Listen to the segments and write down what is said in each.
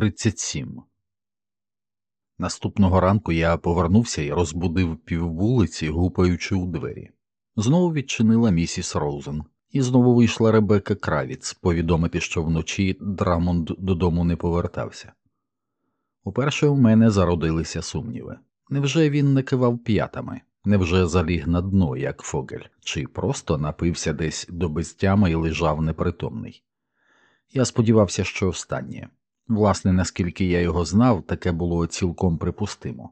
37 Наступного ранку я повернувся і розбудив піввулиці, гупаючи у двері. Знову відчинила місіс Роузен, і знову вийшла Ребекка Кравіц повідомити, що вночі Драмонд додому не повертався. Уперше у мене зародилися сумніви невже він не накивав п'ятами, невже заліг на дно, як Фогель, чи просто напився десь до безтями і лежав непритомний? Я сподівався, що останнє. Власне, наскільки я його знав, таке було цілком припустимо.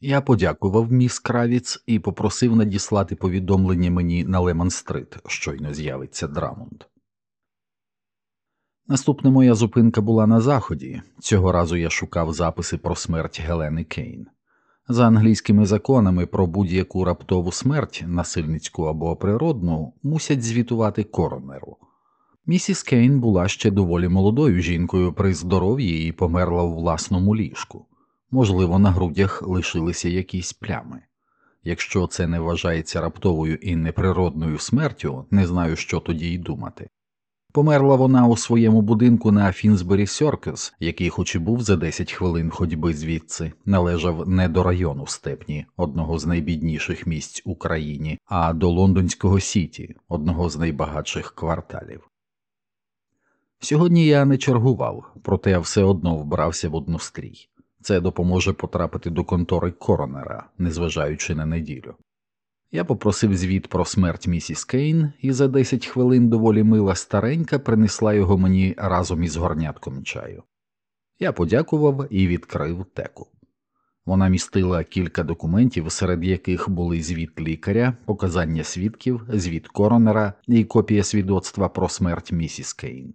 Я подякував міс Кравіц і попросив надіслати повідомлення мені на Лемон-стрит, щойно з'явиться Драмонд. Наступна моя зупинка була на заході. Цього разу я шукав записи про смерть Гелени Кейн. За англійськими законами про будь-яку раптову смерть, насильницьку або природну, мусять звітувати коронеру. Місіс Кейн була ще доволі молодою жінкою при здоров'ї і померла у власному ліжку. Можливо, на грудях лишилися якісь плями. Якщо це не вважається раптовою і неприродною смертю, не знаю, що тоді й думати. Померла вона у своєму будинку на Фінсбері Сьоркес, який, хоч і був за 10 хвилин ходьби звідси, належав не до району Степні, одного з найбідніших місць у країні, а до лондонського Сіті, одного з найбагатших кварталів. Сьогодні я не чергував, проте я все одно вбрався в одну стрій. Це допоможе потрапити до контори коронера, незважаючи на неділю. Я попросив звіт про смерть місіс Кейн, і за 10 хвилин доволі мила старенька принесла його мені разом із горнятком чаю. Я подякував і відкрив теку. Вона містила кілька документів, серед яких були звіт лікаря, показання свідків, звіт коронера і копія свідоцтва про смерть місіс Кейн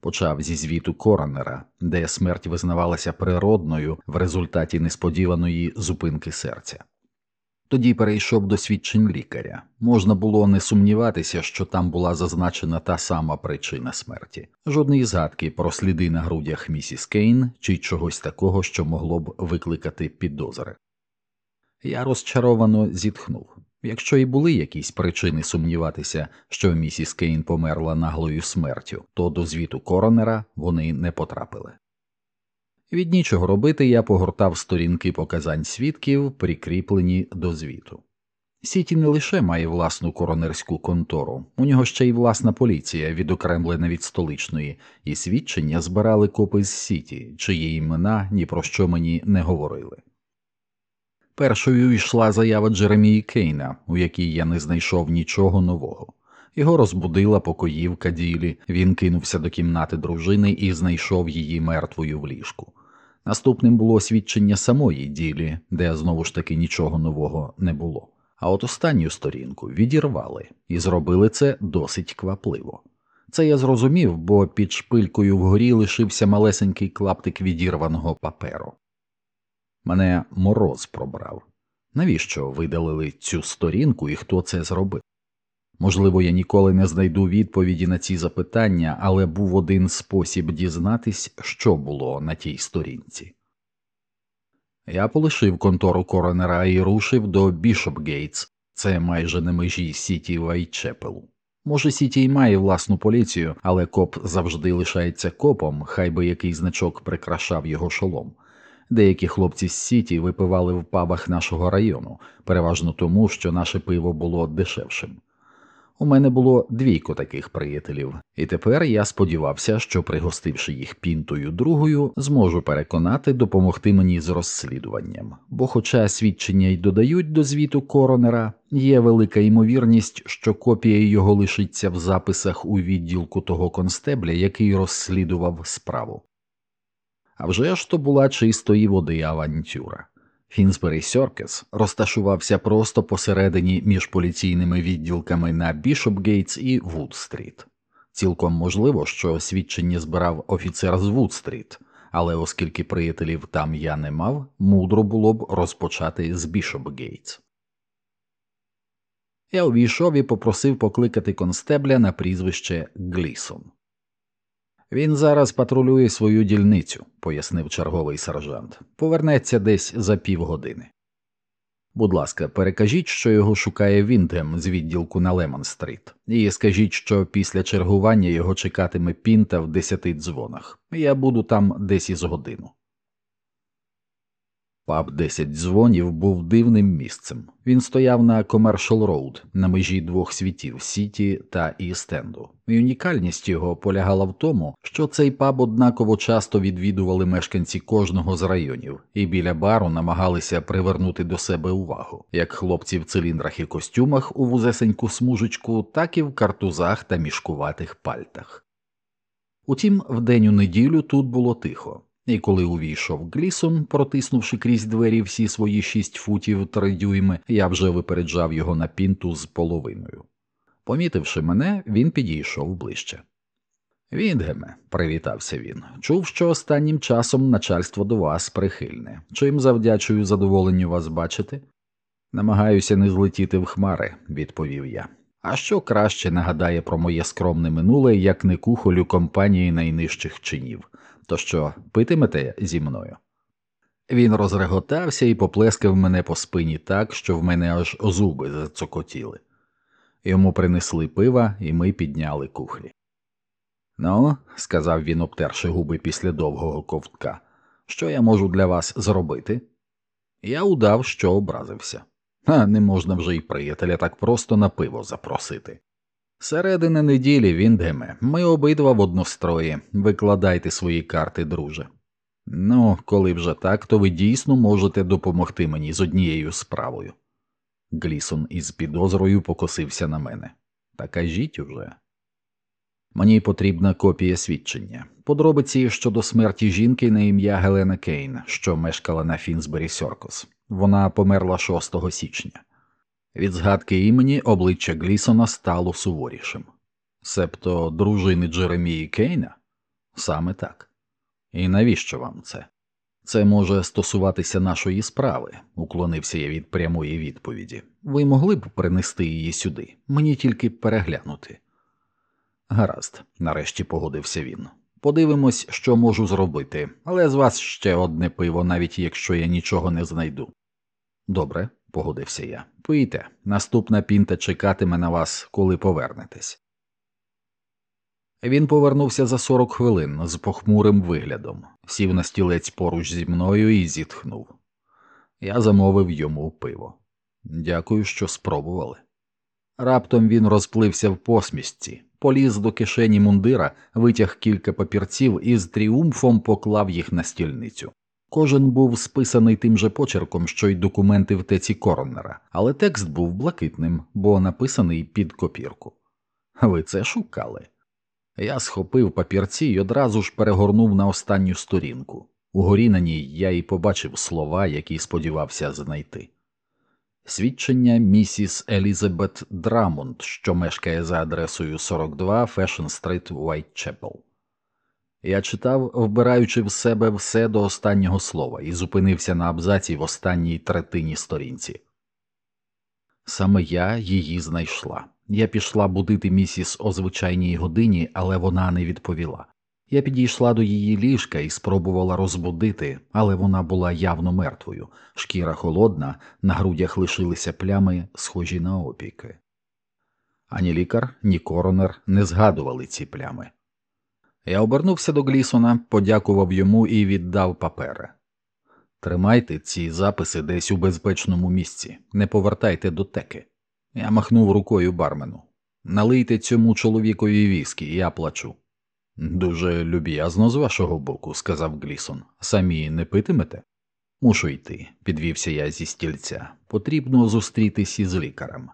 почав зі звіту коронера, де смерть визнавалася природною в результаті несподіваної зупинки серця. Тоді перейшов до свідчень лікаря. Можна було не сумніватися, що там була зазначена та сама причина смерті, жодної згадки про сліди на грудях місіс Кейн чи чогось такого, що могло б викликати підозри. Я розчаровано зітхнув. Якщо і були якісь причини сумніватися, що місіс Кейн померла наглою смертю, то до звіту коронера вони не потрапили. Від нічого робити я погортав сторінки показань свідків, прикріплені до звіту. Сіті не лише має власну коронерську контору, у нього ще й власна поліція, відокремлена від столичної, і свідчення збирали копи з Сіті, чиї імена ні про що мені не говорили. Першою йшла заява Джеремії Кейна, у якій я не знайшов нічого нового. Його розбудила покоївка ділі, він кинувся до кімнати дружини і знайшов її мертвою в ліжку. Наступним було свідчення самої ділі, де знову ж таки нічого нового не було. А от останню сторінку відірвали і зробили це досить квапливо. Це я зрозумів, бо під шпилькою вгорі лишився малесенький клаптик відірваного паперу. Мене мороз пробрав. Навіщо видалили цю сторінку і хто це зробив? Можливо, я ніколи не знайду відповіді на ці запитання, але був один спосіб дізнатись, що було на тій сторінці. Я полишив контору коронера і рушив до Бішопгейтс, це майже на межі Сіті й Вайтчепелу. Може, Сіті й має власну поліцію, але коп завжди лишається копом, хай би який значок прикрашав його шолом. Деякі хлопці з Сіті випивали в пабах нашого району, переважно тому, що наше пиво було дешевшим. У мене було двійко таких приятелів, і тепер я сподівався, що, пригостивши їх пінтою-другою, зможу переконати допомогти мені з розслідуванням, бо, хоча свідчення й додають до звіту коронера, є велика ймовірність, що копія його лишиться в записах у відділку того констебля, який розслідував справу. Авжеж то була чистої води авантюра. Фінсбері Сьоркес розташувався просто посередині між поліційними відділками на Бішопгейтс і Вуд-стріт. Цілком можливо, що свідчення збирав офіцер з Вуд-стріт, але оскільки приятелів там я не мав, мудро було б розпочати з Бішопгейтс. Я увійшов і попросив покликати констебля на прізвище Глісон. Він зараз патрулює свою дільницю, пояснив черговий сержант. Повернеться десь за півгодини. Будь ласка, перекажіть, що його шукає Віндгем з відділку на Лемон-стріт, і скажіть, що після чергування його чекатиме пінта в десяти дзвонах. Я буду там десь із годину. Паб «10 дзвонів був дивним місцем. Він стояв на Commercial Road, на межі двох світів Сіті та Істенду. І унікальність його полягала в тому, що цей паб однаково часто відвідували мешканці кожного з районів, і біля бару намагалися привернути до себе увагу, як хлопці в циліндрах і костюмах у вузесеньку смужечку, так і в картузах та мішкуватих пальтах. Утім, в день у неділю тут було тихо. І коли увійшов Глісон, протиснувши крізь двері всі свої шість футів три дюйми, я вже випереджав його на пінту з половиною. Помітивши мене, він підійшов ближче. Відгеме, привітався він, чув, що останнім часом начальство до вас прихильне. Чим завдячую задоволенню вас бачити? Намагаюся не злетіти в хмари, відповів я. А що краще нагадає про моє скромне минуле, як не кухолю компанії найнижчих чинів то що питимете зі мною? Він розреготався і поплескав мене по спині так, що в мене аж зуби зацокотіли. Йому принесли пива, і ми підняли кухлі. Ну, сказав він, обтерши губи після довгого ковтка, що я можу для вас зробити? Я удав, що образився. А не можна вже й приятеля так просто на пиво запросити. Середина неділі, Віндгеме, ми обидва в однострої. Викладайте свої карти, друже. Ну, коли вже так, то ви дійсно можете допомогти мені з однією справою. Глісон із підозрою покосився на мене. Та кажіть уже. Мені потрібна копія свідчення. Подробиці щодо смерті жінки на ім'я Гелена Кейн, що мешкала на Фінсбері Сьоркос. Вона померла 6 січня. Від згадки імені обличчя Глісона стало суворішим. Себто дружини Джеремії Кейна? Саме так. І навіщо вам це? Це може стосуватися нашої справи, уклонився я від прямої відповіді. Ви могли б принести її сюди, мені тільки переглянути. Гаразд, нарешті погодився він. Подивимось, що можу зробити, але з вас ще одне пиво, навіть якщо я нічого не знайду. Добре, погодився я. Пийте, наступна пінта чекатиме на вас, коли повернетесь. Він повернувся за сорок хвилин з похмурим виглядом, сів на стілець поруч зі мною і зітхнув. Я замовив йому пиво. Дякую, що спробували. Раптом він розплився в посмішці, поліз до кишені мундира, витяг кілька папірців і з тріумфом поклав їх на стільницю. Кожен був списаний тим же почерком, що й документи в теці коронера, але текст був блакитним, бо написаний під копірку. Ви це шукали? Я схопив папірці і одразу ж перегорнув на останню сторінку. Угорі на ній я і побачив слова, які сподівався знайти. Свідчення місіс Елізабет Драмонд, що мешкає за адресою 42 Фешн Стрит, Уайтчепел. Я читав, вбираючи в себе все до останнього слова, і зупинився на абзаці в останній третині сторінці. Саме я її знайшла. Я пішла будити місіс о звичайній годині, але вона не відповіла. Я підійшла до її ліжка і спробувала розбудити, але вона була явно мертвою, шкіра холодна, на грудях лишилися плями, схожі на опіки. Ані лікар, ні коронер не згадували ці плями. Я обернувся до Глісона, подякував йому і віддав папери. Тримайте ці записи десь у безпечному місці, не повертайте до теки. Я махнув рукою бармену. Налийте цьому чоловікові віскі, я плачу. Дуже люб'язно з вашого боку, сказав Глісон. Самі не питимете? Мушу йти, підвівся я зі стільця. Потрібно зустрітися із лікарем.